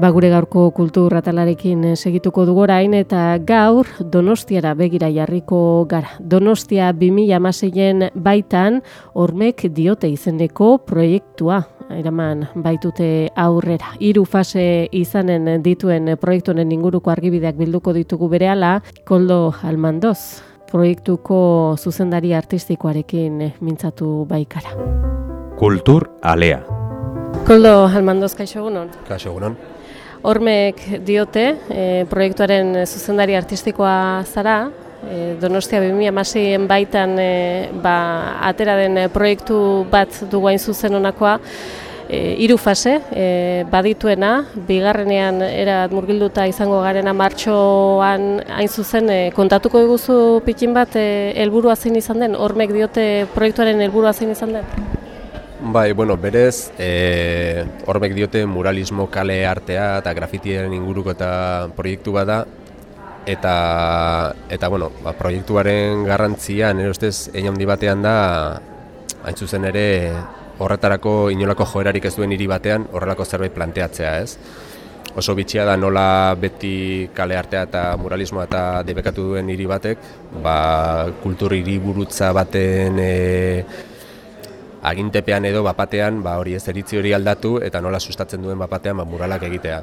Ba gure gaurko kultur atalarekin segituko dugu orain eta gaur Donostiara begira jarriko gara. Donostia 2016en baitan hormek diote izeneko proiektua eraman baitute aurrera. Hiru fase izanen dituen proiektu honen inguruko argibideak bilduko ditugu berehala Koldo Almandoz proiektuko zuzendari artistikoarekin mintzatu baikara. Kultur Alea. Koldo Almandoz kaixo egunon. Kaixo egunon. Hormek diote, e, proiektuaren zuzendari artistikoa zara, e, Donostia 2016en baitan e, ba, atera den proiektu bat dugu hain zuzen honakoa, e, hiru fase e, badituena, bigarrenean era murgilduta izango garena martxoan hain zuzen e, kontatuko diguzu pikin bat e, helburua zein izan den, hormek diote proiektuaren helburua zein izan den? Bai, bueno, berez, e, hormek diote muralismo kale artea eta grafitiaren inguruko eta proiektu bada eta eta bueno, ba, proiektuaren garrantzia nire ustez handi batean da hain zuzen ere horretarako inolako joerarik ez duen hiri batean horrelako zerbait planteatzea, ez? Oso bitxia da nola beti kale artea eta muralismoa eta debekatu duen hiri batek, ba, kultur hiriburutza baten e, agintepean edo bapatean ba hori ez eritzi hori aldatu eta nola sustatzen duen bapatean ba muralak egitea.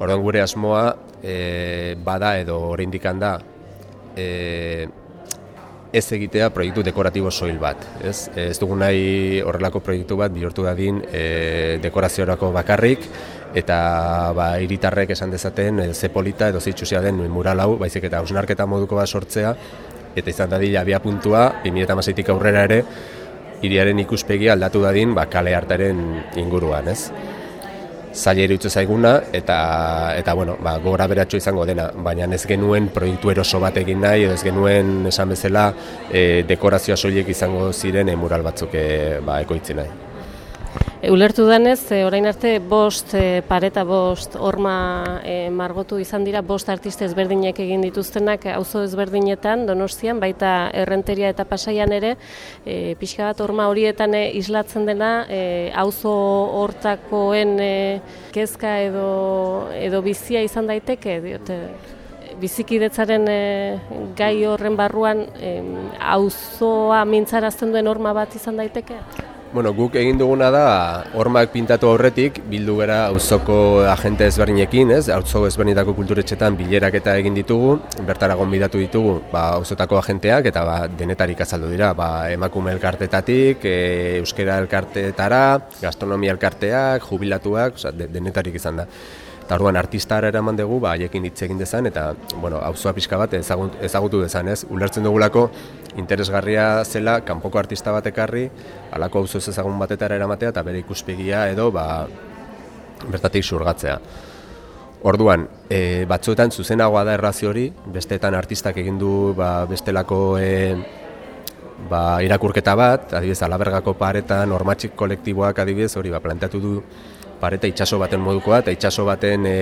Orduan gure asmoa e, bada edo oraindik da e, ez egitea proiektu dekoratibo soil bat, ez? Ez dugu nahi horrelako proiektu bat bihurtu dadin e, dekoraziorako bakarrik eta ba hiritarrek esan dezaten e, ze polita edo zeitsusia den mural hau, baizik eta ausnarketa moduko bat sortzea eta izan dadila abia puntua 2016tik aurrera ere iriaren ikuspegi aldatu dadin ba, kale hartaren inguruan, ez? Zaila irutze zaiguna eta eta bueno, ba gora beratxo izango dena, baina ez genuen proiektu eroso bat egin nahi edo ez genuen esan bezala e, dekorazioa soilik izango ziren e, mural batzuk e, ba ekoitzi nahi. E, ulertu denez, e, orain arte bost e, pareta bost horma e, margotu izan dira bost artista ezberdinek egin dituztenak auzo ezberdinetan Donostian baita errenteria eta pasaian ere e, pixka bat horma horietan e, islatzen dena e, auzo hortakoen e, kezka edo edo bizia izan daiteke diote bizikidetzaren e, gai horren barruan auzoa mintzarazten duen horma bat izan daiteke? Bueno, guk egin duguna da hormak pintatu aurretik bildu gara auzoko agente ezberdinekin, ez? Auzo ezberdinetako kulturetxetan bilerak eta egin ditugu, bertara gonbidatu ditugu, ba auzotako agenteak eta ba denetarik azaldu dira, ba emakume elkartetatik, e, euskera elkartetara, gastronomia elkarteak, jubilatuak, osea denetarik izan da. Eta orduan artistara eraman dugu, ba haiekin hitz egin dezan eta bueno, auzoa pixka bat ezagutu, ezagutu dezan, ez? Ulertzen dugulako interesgarria zela kanpoko artista bat ekarri, halako auzo ez ezagun batetara eramatea eta bere ikuspegia edo ba bertatik surgatzea. Orduan, e, batzuetan zuzenagoa da errazio hori, besteetan artistak egin du ba, bestelako e, ba, irakurketa bat, adibidez, alabergako paretan, ormatxik kolektiboak adibidez, hori ba, planteatu du pareta itsaso baten modukoa eta itsaso baten e,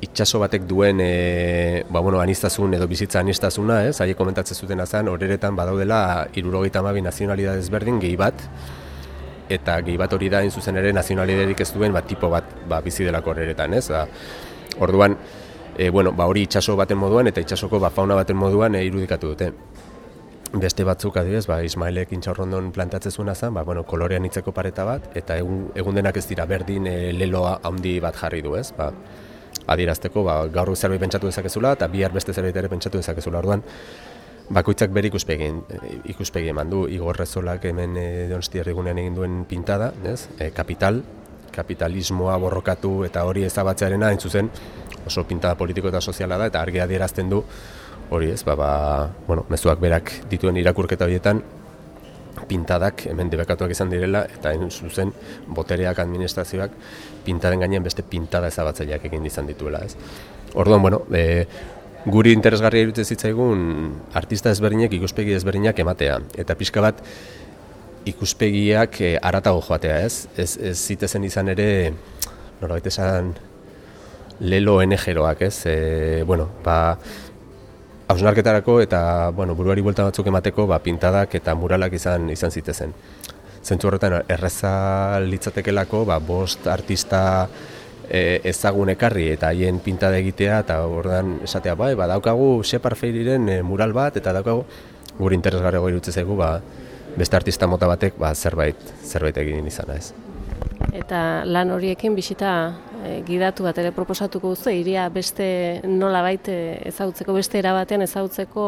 itsaso batek duen e, ba, bueno, anistazun edo bizitza anistazuna, ez? Haiek komentatzen zuten azan, horeretan badaudela 72 nazionalidade ezberdin gehi bat eta gehi bat hori da in zuzen ere nazionalidaderik ez duen bat tipo bat ba, bizi delako horeretan, ez? Ba, orduan, e, bueno, ba, hori itsaso baten moduan eta itsasoko ba, fauna baten moduan e, irudikatu dute beste batzuk adibidez, ba Ismailek intxaurrondon plantatzen zuena zen, ba bueno, kolorean hitzeko pareta bat eta egun, egun denak ez dira berdin e, leloa handi bat jarri du, ez? Ba adierazteko, ba gaur zerbait pentsatu dezakezula eta bihar beste zerbait ere pentsatu dezakezula. Orduan bakoitzak bere ikuspegi, ikuspegi eman du, Igor Rezolak hemen e, donosti erdigunean egin duen pintada, ez? E, kapital, kapitalismoa borrokatu eta hori ezabatzearena hain zuzen oso pintada politiko eta soziala da eta argi adierazten du hori ez, ba, ba, bueno, mezuak berak dituen irakurketa horietan pintadak hemen debekatuak izan direla eta hain zuzen botereak administrazioak pintaren gainean beste pintada ezabatzaileak egin izan dituela, ez? Orduan, bueno, e, guri interesgarria irutzen zitzaigun artista ezberdinek ikuspegi ezberdinak ematea eta pixka bat ikuspegiak e, aratago joatea, ez? Ez, ez zitezen izan ere norbait esan lelo enejeroak, ez? E, bueno, ba, hausnarketarako eta bueno, buruari buelta batzuk emateko ba, pintadak eta muralak izan izan zitezen. Zentzu horretan erreza litzatekelako ba, bost artista e, ezagun ekarri eta haien pintada egitea eta ordan esatea bai, ba, daukagu Shepard Faireyren e, mural bat eta daukagu gure interesgarrego irutzen zaigu ba, beste artista mota batek ba, zerbait zerbait egin izana ez. Eta lan horiekin bisita e, gidatu bat ere proposatuko duzu, iria beste nola baite ezautzeko, beste erabatean ezautzeko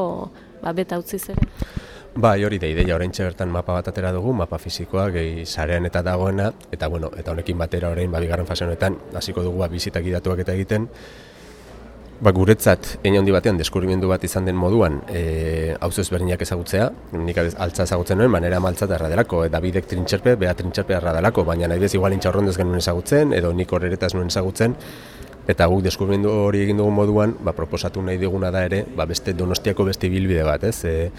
ba, beta utzi ere? Bai, hori da ideia, orain bertan mapa bat atera dugu, mapa fisikoa, gehi sarean eta dagoena, eta bueno, eta honekin batera orain, ba, bigarren fase honetan, hasiko dugu ba, bizita gidatuak eta egiten, Ba, guretzat, handi batean, deskubrimendu bat izan den moduan, e, hau ezberdinak ezagutzea, nik altza ezagutzen nuen, manera maltza da erradelako, eta bidek trintxerpe, beha trintxerpe erradelako, baina nahi bez igual intxaurrondez genuen ezagutzen, edo nik horretaz nuen ezagutzen, eta guk deskubrimendu hori egin dugu moduan, ba, proposatu nahi diguna da ere, ba, beste donostiako beste bilbide bat, ez? E,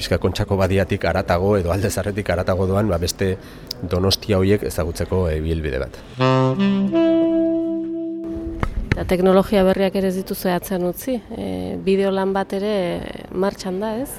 Bizka kontxako badiatik aratago edo alde zarretik aratago doan, ba, beste donostia horiek ezagutzeko e, bilbide bat. Eta teknologia berriak ere ditu zehatzen utzi, e, bideo lan bat ere martxan da, ez?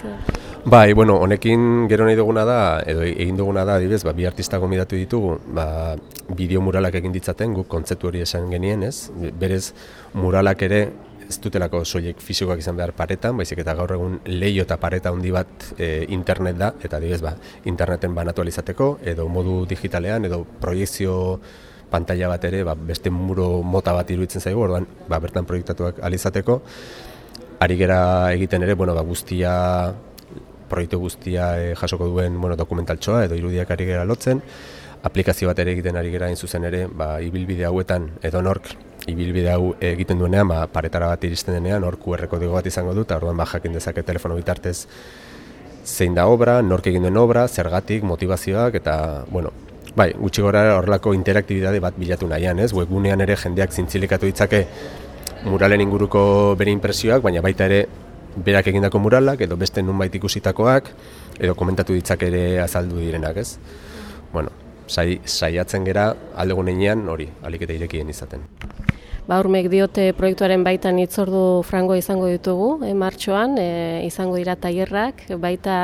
Bai, bueno, honekin gero nahi duguna da, edo egin duguna da, adibez, ba, bi artista gomidatu ditugu, ba, bideo muralak egin ditzaten, guk kontzeptu hori esan genien, ez? Berez, muralak ere ez dutelako soilik fisikoak izan behar paretan, baizik eta gaur egun leio eta pareta handi bat e, internet da, eta adibez, ba, interneten banatu alizateko, edo modu digitalean, edo proiektzio pantalla bat ere, ba, beste muro mota bat iruditzen zaigu, orduan ba, bertan proiektatuak alizateko. Ari gera egiten ere, bueno, ba, guztia, proiektu guztia e, jasoko duen bueno, dokumentaltsoa edo irudiak ari gera lotzen. Aplikazio bat ere egiten ari gera zuzen ere, ba, ibilbide hauetan edo nork ibilbide hau egiten duenean, ba, paretara bat iristen denean, hor QR kodigo bat izango dut, orduan ba, jakin dezake telefono bitartez zein da obra, nork egin duen obra, zergatik, motivazioak, eta, bueno, Bai, gutxi gora horrelako interaktibitate bat bilatu nahian, ez? Webgunean ere jendeak zintzilikatu ditzake muralen inguruko bere impresioak, baina baita ere berak egindako muralak edo beste nunbait ikusitakoak edo komentatu ditzak ere azaldu direnak, ez? Bueno, sai, saiatzen gera aldegunean hori, alik eta irekien izaten. Ba, urmek diote proiektuaren baitan itzordu frango izango ditugu, e, martxoan, e, izango dira tailerrak, baita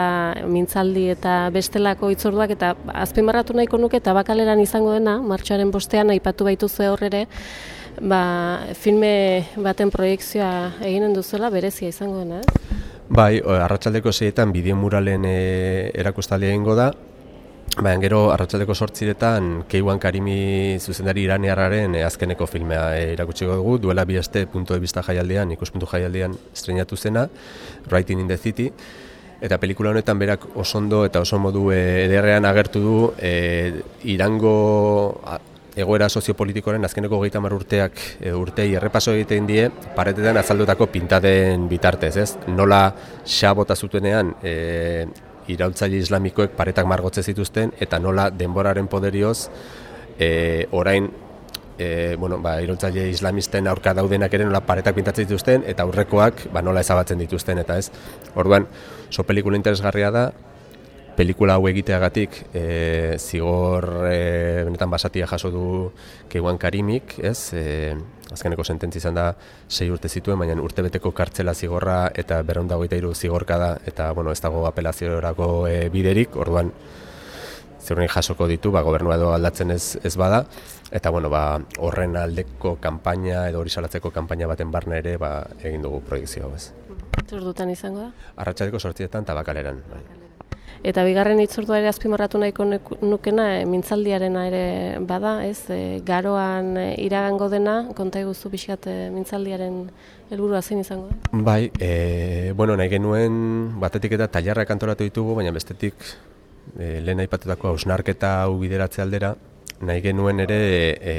mintzaldi eta bestelako itzorduak, eta azpimarratu nahiko nuke, eta bakaleran izango dena, martxoaren bostean, aipatu baitu ze horrere, ba, filme baten proiektzioa eginen duzuela, berezia izango dena. Bai, arratsaldeko zeietan bideo muralen e, erakustaldia egingo da, Baina gero arratsaldeko sortziretan Keiwan Karimi zuzendari iranearraren eh, azkeneko filmea e, irakutsiko dugu, duela bi este punto de vista jaialdean, ikuspuntu jaialdean estrenatu zena, Writing in the City, eta pelikula honetan berak osondo eta oso modu e, ederrean agertu du e, irango egoera soziopolitikoaren azkeneko gehieta urteak e, urtei errepaso egiten die paretetan azaldutako pintaden bitartez, ez? Nola xabota zutenean e, iraultzaile islamikoek paretak margotze zituzten eta nola denboraren poderioz e, orain e, bueno, ba, iraultzaile islamisten aurka daudenak ere nola paretak pintatzen dituzten eta aurrekoak ba, nola ezabatzen dituzten eta ez. Orduan, so pelikula interesgarria da, pelikula hau egiteagatik e, zigor e, benetan basatia jaso du Keiwan Karimik, ez? E, azkeneko sententzi izan da sei urte zituen, baina urtebeteko kartzela zigorra eta berronda hogeita iru zigorka da, eta bueno, ez dago apelaziorako e, biderik, orduan zeuren jasoko ditu, ba, gobernua edo aldatzen ez, ez bada, eta bueno, ba, horren aldeko kanpaina edo hori salatzeko kanpaina baten barne ere ba, egin dugu proiektzio hau ez. Zer dutan izango da? Arratxaleko sortzietan tabakaleran. Bai. Eta bigarren itzordua ere azpimarratu nahiko nukena e, mintzaldiarena ere bada, ez? E, garoan e, iragango dena, konta iguzu pixkat e, mintzaldiaren helburua zein izango da? Bai, e, bueno, nahi genuen batetik eta tailarrak antolatu ditugu, baina bestetik e, lehen aipatutako hausnarketa hau bideratze aldera, nahi genuen ere e,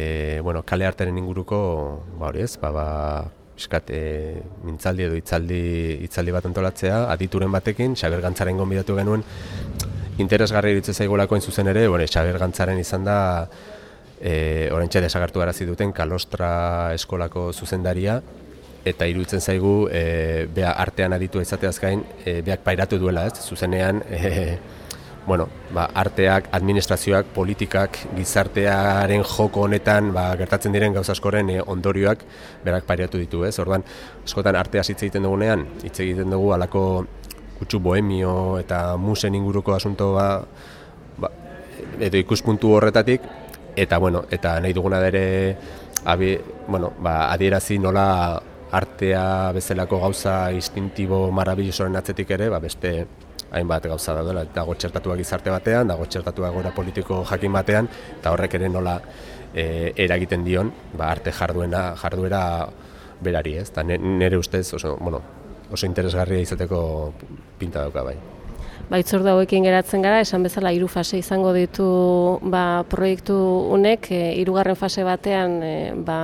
bueno, kale arteren inguruko, ba hori ez, ba, ba, Piskat, e, mintzaldi edo hitzaldi, hitzaldi bat antolatzea, adituren batekin, Xaber Gantzaren gonbidatu genuen, interesgarri iruditzen zaigulako hain zuzen ere, bueno, Xaber Gantzaren izan da, e, oraintxe desagertu garazi duten Kalostra eskolako zuzendaria, eta iruditzen zaigu e, bea artean aditu izateaz gain e, beak pairatu duela, ez? Zuzenean e, bueno, ba, arteak, administrazioak, politikak, gizartearen joko honetan ba, gertatzen diren gauza askoren e, ondorioak berak pairatu ditu, ez? Orduan, askotan artea hitz egiten dugunean, hitz egiten dugu alako kutsu bohemio eta musen inguruko asunto ba, ba, edo ikuspuntu horretatik eta bueno, eta nahi duguna ere abi, bueno, ba, adierazi nola artea bezalako gauza instintibo marabillosoren atzetik ere, ba, beste hainbat gauza daudela, dago txertatua gizarte batean, dago txertatua gora politiko jakin batean, eta horrek ere nola e, eragiten dion, ba, arte jarduena, jarduera berari, ez? Ta nire ustez oso, bueno, oso interesgarria izateko pinta dauka bai. Ba, itzordu hauekin geratzen gara, esan bezala hiru fase izango ditu ba, proiektu honek, e, hirugarren fase batean e, ba,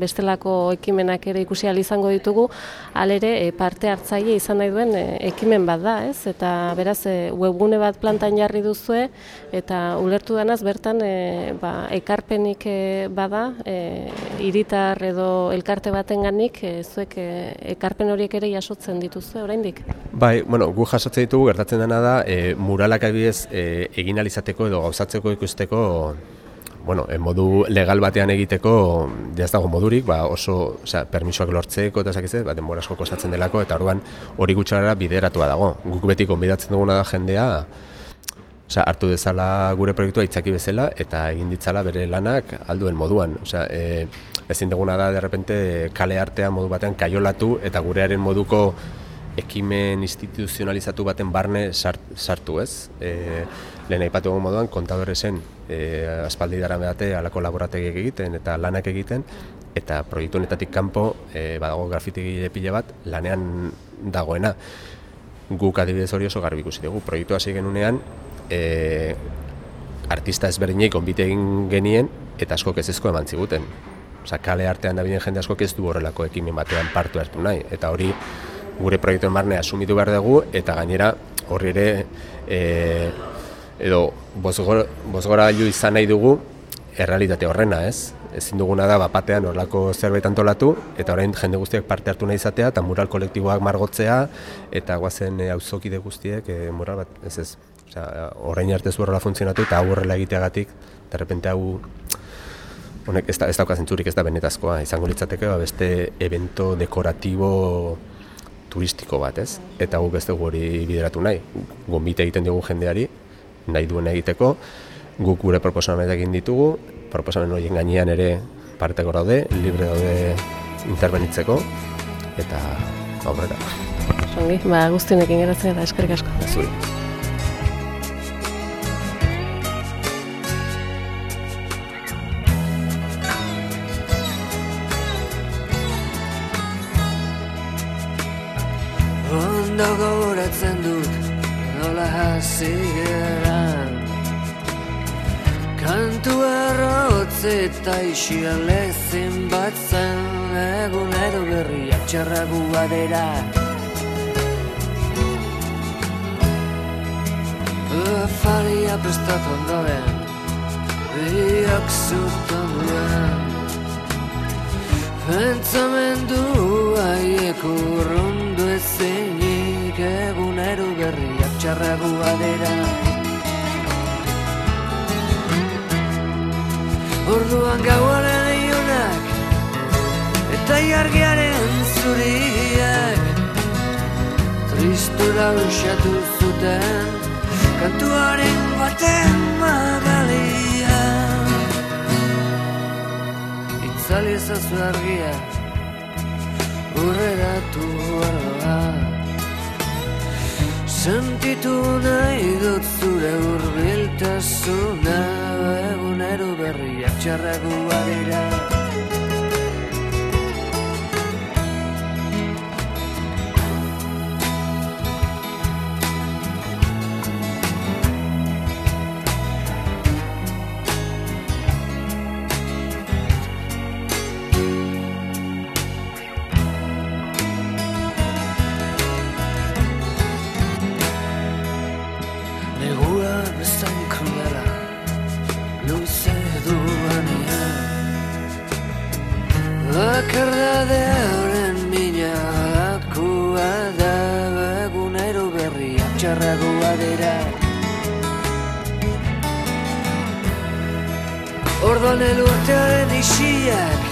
bestelako ekimenak ere ikusi izango ditugu, alere e, parte hartzaile izan nahi duen e, ekimen bat da, ez? Eta beraz e, webgune bat plantan jarri duzue eta ulertu denaz bertan e, ba, ekarpenik e, bada, e, hiritar edo elkarte batenganik e, zuek e, ekarpen horiek ere jasotzen dituzue oraindik. Bai, bueno, gu jasotzen ditugu gertatzen dena da e, muralak adibidez e, egin alizateko edo gauzatzeko ikusteko bueno, e, modu legal batean egiteko ez dago modurik, ba, oso osea, permisoak lortzeko eta zakiz, ba, denbora asko kostatzen delako eta orduan hori gutxara bideratua dago. Guk beti konbidatzen duguna da jendea Osea, hartu dezala gure proiektua itzaki bezala eta egin ditzala bere lanak alduen moduan. Osea, e, ezin duguna da, de repente, kale artean modu batean kaiolatu eta gurearen moduko ekimen instituzionalizatu baten barne sart, sartu ez. E, lehen aipatu egun moduan, kontadore zen e, aspaldi dara behate alako laborategiek egiten eta lanak egiten, eta proiektu honetatik kanpo e, badago grafitegi pile bat lanean dagoena. Guk adibidez hori oso garbi ikusi dugu. Proiektu hasi genunean, e, artista ezberdinek onbite egin genien eta askok ez ezko eman ziguten. Osa, kale artean dabilen jende askok ez du horrelako ekimen batean partu hartu nahi. Eta hori gure proiektuen barne asumitu behar dugu eta gainera horri ere e, edo bozgora, bozgora izan nahi dugu errealitate horrena, ez? Ezin duguna da bapatean horlako zerbait antolatu eta orain jende guztiak parte hartu nahi izatea eta mural kolektiboak margotzea eta guazen e, auzokide guztiek e, mural bat, ez ez. Osea, orain arte zu horrela funtzionatu eta hau horrela egiteagatik, de repente hau honek ez, da, ez dauka zentzurik ez da benetazkoa, izango litzateke ba, beste evento dekoratibo turistiko bat, ez? Eta guk ez dugu hori bideratu nahi. Gonbite egiten dugu jendeari, nahi duen egiteko, guk gure proposamenak egin ditugu, proposamen horien gainean ere parteko daude, libre daude interbenitzeko, eta aurrera. Ongi, ba, guztionekin geratzen eta eskerrik asko. Zuri. Eta isia lezin bat zen Egunero berriak txarragu badera Afaria prestatu ondoen Biak zurtan duen Pentsamendu haiek urrundu ezinik egunero berriak txarragu badera Orduan gauaren iunak eta jargiaren zuriak. Tristura usatu zuten kantuaren baten magalia. Itzali ezazu argia Urreratu ardoa Sentitu nahi dut zure urbiltasuna Egunero berriak txarragoa dira Bakardade horren mina Akua da egunero berriak txarragoa dira. Orduan elurtearen isiak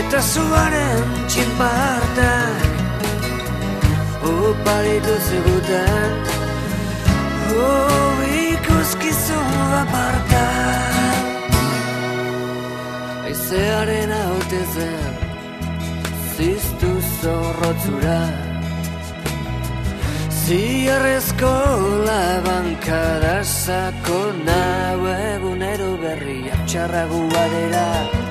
Eta zuaren txinpartak. Oparitu ziguten Oh, ikuskizun aparta Aizearen haute zen Ziztu zorrotzura. Zierrezko labankada sakona Egunero berriak txarragua dira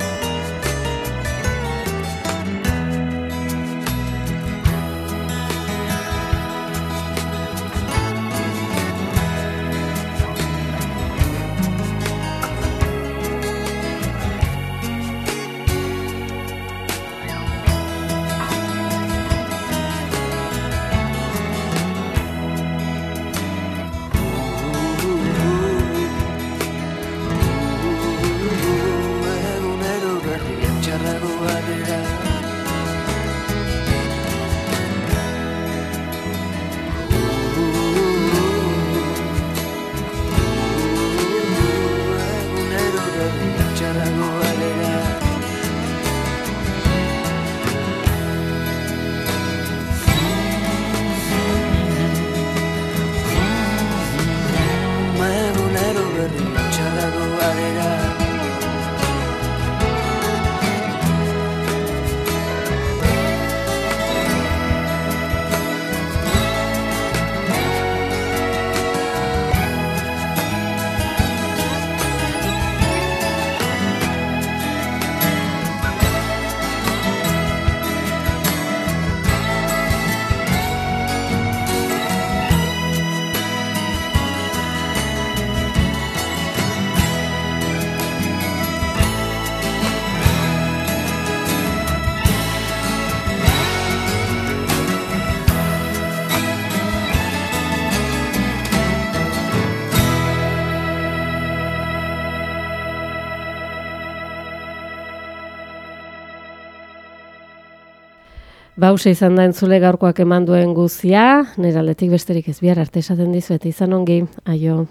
Bause izan da entzule gaurkoak eman duen guzia, nire aldetik besterik ez bihar arte esaten dizuet. Izan ongi, aio.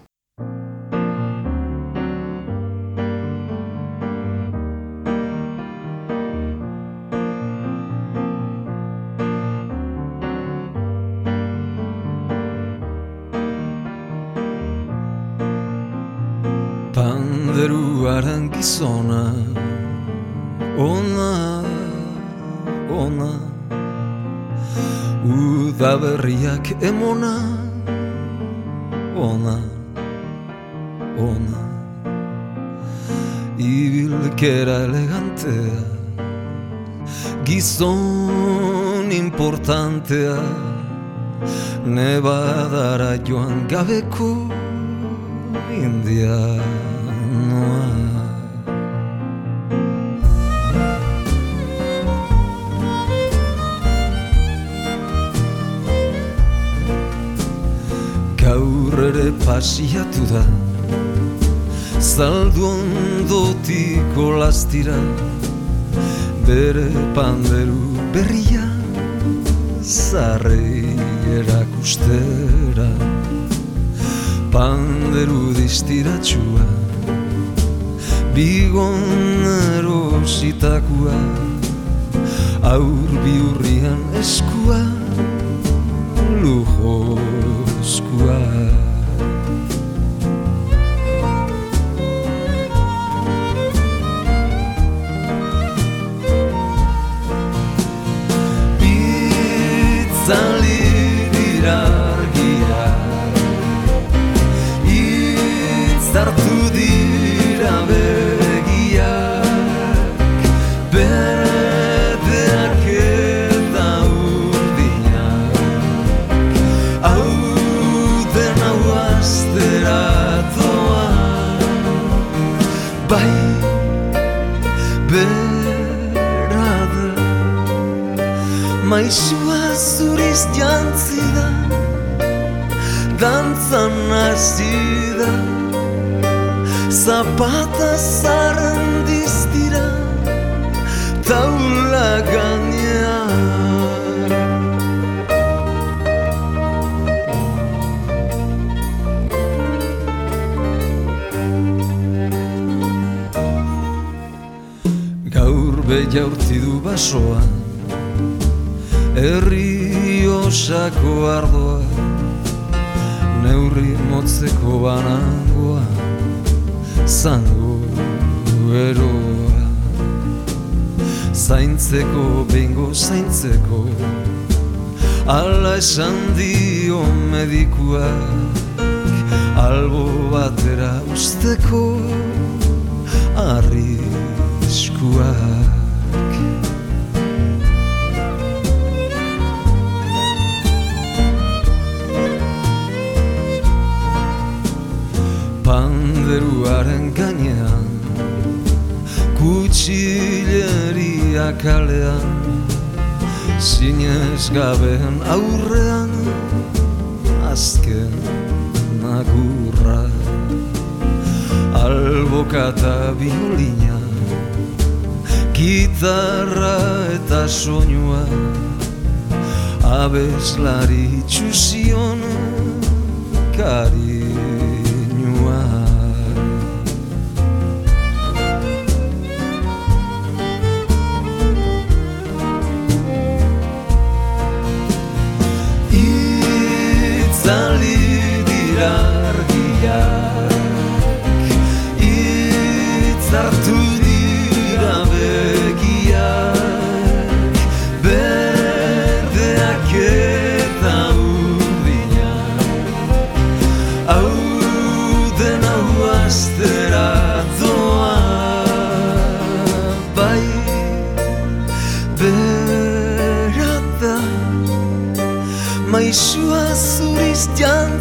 Panderuaren gizona. Ona, ona Udaberriak emona. Ona, ona. Ibilkera elegantea Gizon importantea. Nebadara joan gabeko indianoa. Gaur ere pasiatu da. Zaldu ondotiko lastira Bere panderu berria Zarrei erakustera Panderu distiratsua Bigon erositakua Aur biurrian eskua Lujozkua Itzali Maisua zuriz jantzi da Dantzan hasi da Zapata zaren diztira Taula gainean Gaur urti du basoa Herri osako ardoa Neurri motzeko banangoa Zango eroa. Zaintzeko bengo zaintzeko Ala esan dio medikuak Albo batera usteko arriskuak Panderuaren gainean Kutsileria kalean Zinez gaben aurrean Azken nagurra Albokata biolina Gitarra eta soinua Abeslari txuzion Kariñua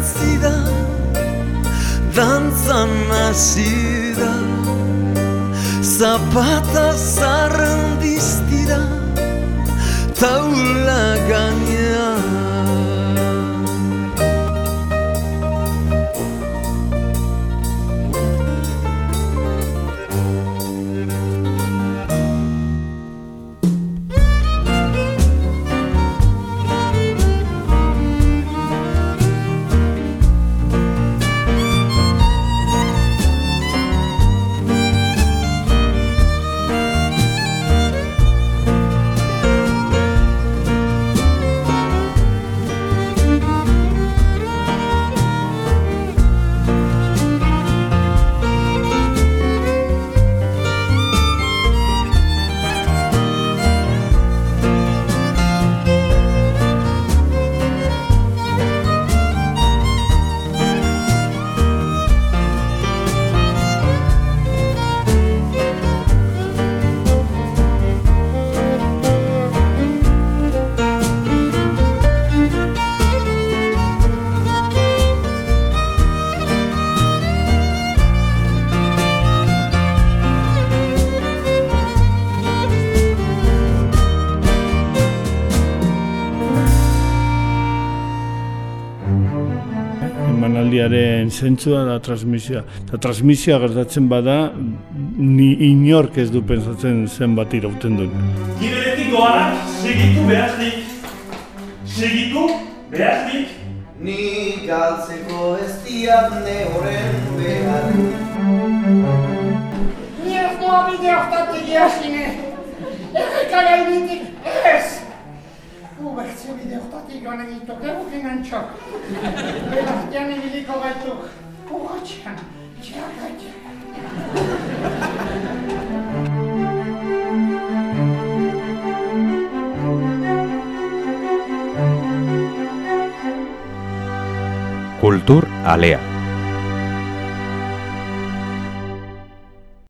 jantzi da Dantzan hasi da Zapata zarren diztira Taula gainean emanaldiaren zentzua da transmisioa. Eta transmisioa gertatzen bada, ni inork ez du pensatzen zenbat irauten duen. Gibeletik doanak segitu behaznik. Segitu behaznik. Ni galtzeko ez diat ne horren behar Ni ez doa bide hartatik jasine. Erreka gainetik ez. Ubertze bide hartatik joan egituk, egukin antxok. Belartian egiliko gaituk. Urratxean, txarra txarra. Kultur Alea.